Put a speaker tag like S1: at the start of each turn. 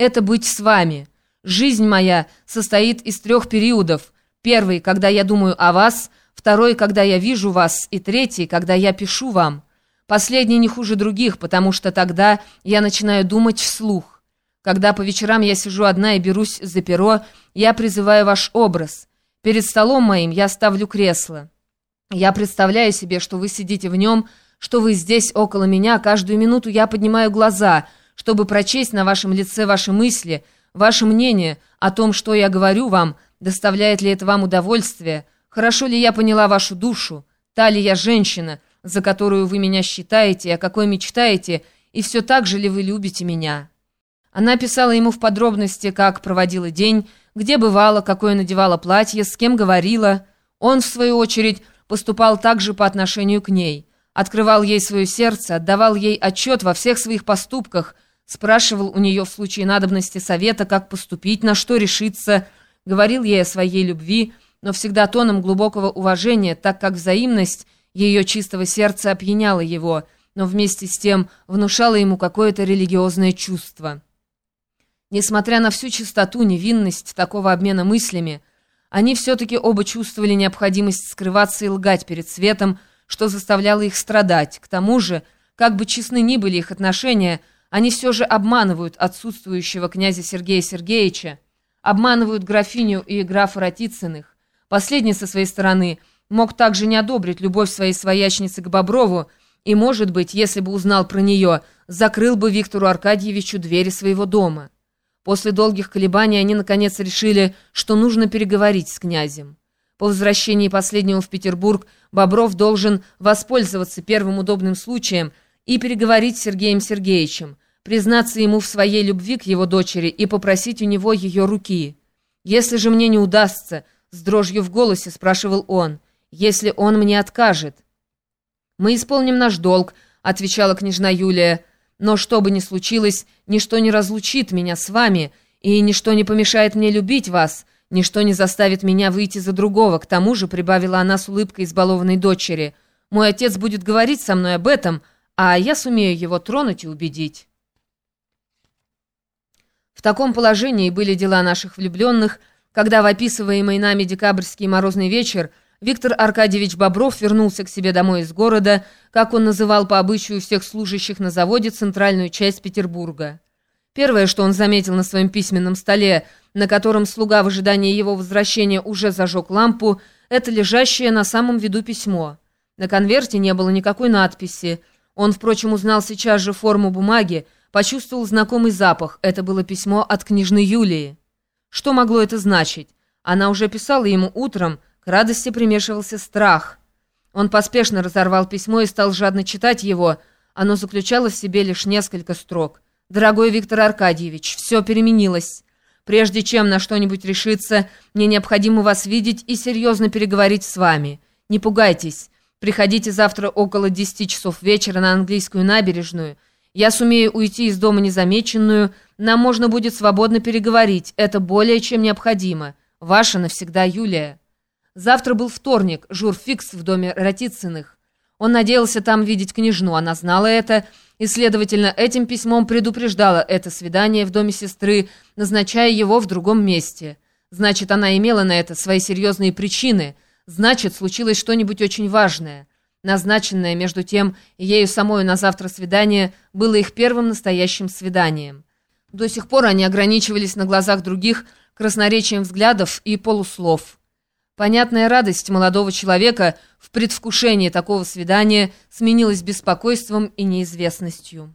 S1: это быть с вами. Жизнь моя состоит из трех периодов. Первый, когда я думаю о вас, второй, когда я вижу вас, и третий, когда я пишу вам. Последний не хуже других, потому что тогда я начинаю думать вслух. Когда по вечерам я сижу одна и берусь за перо, я призываю ваш образ. Перед столом моим я ставлю кресло. Я представляю себе, что вы сидите в нем, что вы здесь около меня, каждую минуту я поднимаю глаза, чтобы прочесть на вашем лице ваши мысли, ваше мнение о том, что я говорю вам, доставляет ли это вам удовольствие, хорошо ли я поняла вашу душу, та ли я женщина, за которую вы меня считаете, о какой мечтаете, и все так же ли вы любите меня». Она писала ему в подробности, как проводила день, где бывала, какое надевала платье, с кем говорила. Он, в свою очередь, поступал так же по отношению к ней. Открывал ей свое сердце, отдавал ей отчет во всех своих поступках, спрашивал у нее в случае надобности совета, как поступить, на что решиться, говорил ей о своей любви, но всегда тоном глубокого уважения, так как взаимность ее чистого сердца опьяняла его, но вместе с тем внушала ему какое-то религиозное чувство. Несмотря на всю чистоту, невинность такого обмена мыслями, они все-таки оба чувствовали необходимость скрываться и лгать перед светом, что заставляло их страдать. К тому же, как бы честны ни были их отношения, они все же обманывают отсутствующего князя Сергея Сергеевича, обманывают графиню и графа Ратицыных. Последний, со своей стороны, мог также не одобрить любовь своей своячницы к Боброву, и, может быть, если бы узнал про нее, закрыл бы Виктору Аркадьевичу двери своего дома. После долгих колебаний они, наконец, решили, что нужно переговорить с князем. По возвращении последнего в Петербург Бобров должен воспользоваться первым удобным случаем и переговорить с Сергеем Сергеевичем, признаться ему в своей любви к его дочери и попросить у него ее руки. «Если же мне не удастся», — с дрожью в голосе спрашивал он, — «если он мне откажет». «Мы исполним наш долг», — отвечала княжна Юлия, — но что бы ни случилось, ничто не разлучит меня с вами, и ничто не помешает мне любить вас, ничто не заставит меня выйти за другого. К тому же, прибавила она с улыбкой избалованной дочери, мой отец будет говорить со мной об этом, а я сумею его тронуть и убедить. В таком положении были дела наших влюбленных, когда в описываемый нами декабрьский морозный вечер Виктор Аркадьевич Бобров вернулся к себе домой из города, как он называл по обычаю всех служащих на заводе центральную часть Петербурга. Первое, что он заметил на своем письменном столе, на котором слуга в ожидании его возвращения уже зажег лампу, это лежащее на самом виду письмо. На конверте не было никакой надписи. Он, впрочем, узнал сейчас же форму бумаги, почувствовал знакомый запах. Это было письмо от княжны Юлии. Что могло это значить? Она уже писала ему утром, к радости примешивался страх. Он поспешно разорвал письмо и стал жадно читать его. Оно заключало в себе лишь несколько строк. «Дорогой Виктор Аркадьевич, все переменилось. Прежде чем на что-нибудь решиться, мне необходимо вас видеть и серьезно переговорить с вами. Не пугайтесь. Приходите завтра около 10 часов вечера на английскую набережную. Я сумею уйти из дома незамеченную. Нам можно будет свободно переговорить. Это более чем необходимо. Ваша навсегда Юлия». Завтра был вторник, журфикс в доме Ратицыных. Он надеялся там видеть княжну, она знала это, и, следовательно, этим письмом предупреждала это свидание в доме сестры, назначая его в другом месте. Значит, она имела на это свои серьезные причины, значит, случилось что-нибудь очень важное. Назначенное, между тем, ею самой на завтра свидание было их первым настоящим свиданием. До сих пор они ограничивались на глазах других красноречием взглядов и полуслов. Понятная радость молодого человека в предвкушении такого свидания сменилась беспокойством и неизвестностью.